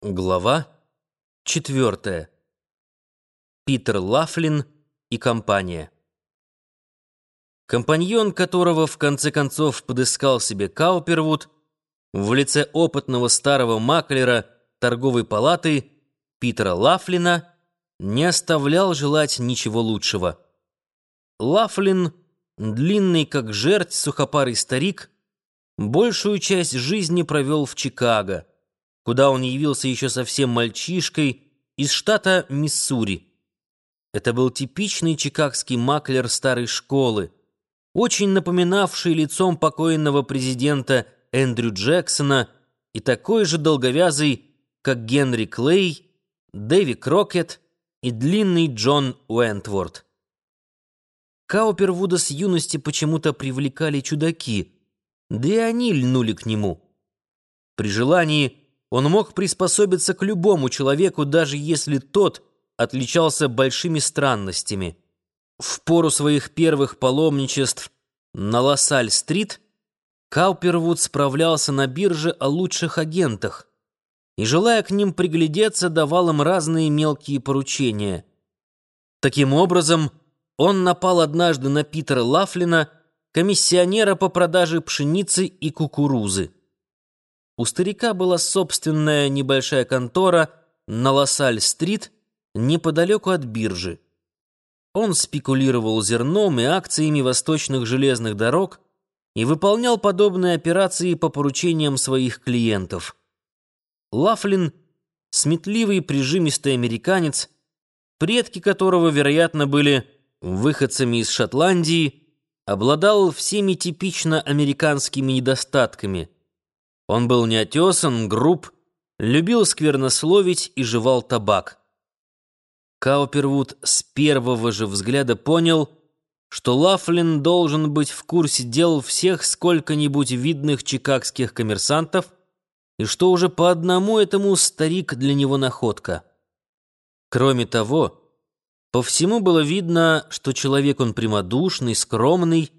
Глава четвертая. Питер Лафлин и компания. Компаньон, которого в конце концов подыскал себе Каупервуд, в лице опытного старого маклера торговой палаты Питера Лафлина, не оставлял желать ничего лучшего. Лафлин, длинный как жерть сухопарый старик, большую часть жизни провел в Чикаго — куда он явился еще совсем мальчишкой из штата Миссури. Это был типичный чикагский маклер старой школы, очень напоминавший лицом покойного президента Эндрю Джексона и такой же долговязый, как Генри Клей, Дэви Крокет и длинный Джон Уэнтворд. Каупервуда с юности почему-то привлекали чудаки, да и они льнули к нему. При желании он мог приспособиться к любому человеку, даже если тот отличался большими странностями. В пору своих первых паломничеств на Лассаль-стрит Каупервуд справлялся на бирже о лучших агентах и, желая к ним приглядеться, давал им разные мелкие поручения. Таким образом, он напал однажды на Питера Лафлина, комиссионера по продаже пшеницы и кукурузы. У старика была собственная небольшая контора на Лассаль-стрит, неподалеку от биржи. Он спекулировал зерном и акциями восточных железных дорог и выполнял подобные операции по поручениям своих клиентов. Лафлин — сметливый прижимистый американец, предки которого, вероятно, были выходцами из Шотландии, обладал всеми типично американскими недостатками — он был неотесан, груб, любил сквернословить и жевал табак. Каупервуд с первого же взгляда понял, что Лафлин должен быть в курсе дел всех сколько-нибудь видных чикагских коммерсантов и что уже по одному этому старик для него находка. Кроме того, по всему было видно, что человек он прямодушный, скромный,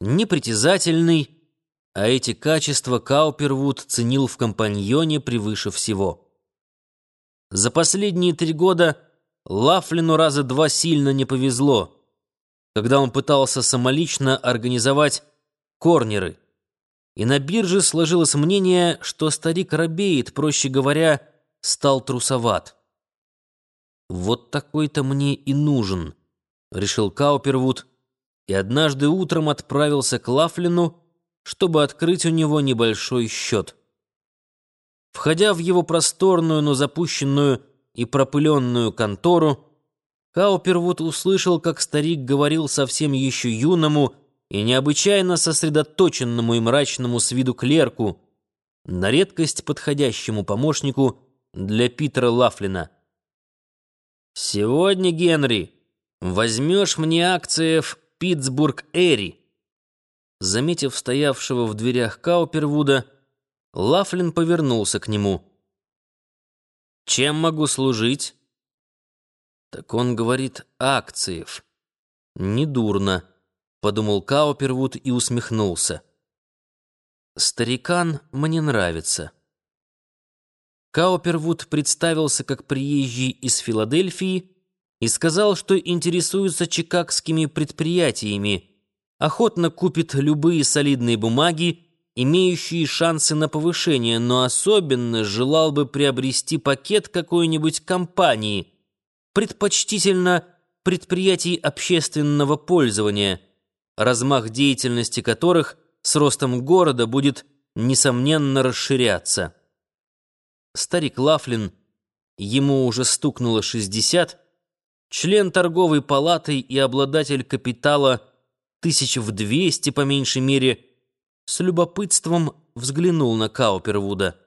непритязательный, а эти качества Каупервуд ценил в компаньоне превыше всего. За последние три года Лафлину раза два сильно не повезло, когда он пытался самолично организовать корнеры. И на бирже сложилось мнение, что старик робеет, проще говоря, стал трусоват. «Вот такой-то мне и нужен», — решил Каупервуд, и однажды утром отправился к Лафлину, чтобы открыть у него небольшой счет. Входя в его просторную, но запущенную и пропыленную контору, Каупервуд услышал, как старик говорил совсем еще юному и необычайно сосредоточенному и мрачному с виду клерку, на редкость подходящему помощнику для Питера Лафлина. «Сегодня, Генри, возьмешь мне акции в Питтсбург-Эри», Заметив стоявшего в дверях Каупервуда, Лафлин повернулся к нему. «Чем могу служить?» «Так он говорит акциев». «Недурно», — подумал Каупервуд и усмехнулся. «Старикан мне нравится». Каупервуд представился как приезжий из Филадельфии и сказал, что интересуется чикагскими предприятиями, охотно купит любые солидные бумаги, имеющие шансы на повышение, но особенно желал бы приобрести пакет какой-нибудь компании, предпочтительно предприятий общественного пользования, размах деятельности которых с ростом города будет, несомненно, расширяться. Старик Лафлин, ему уже стукнуло 60, член торговой палаты и обладатель капитала – тысяч в двести по меньшей мере, с любопытством взглянул на Каупервуда.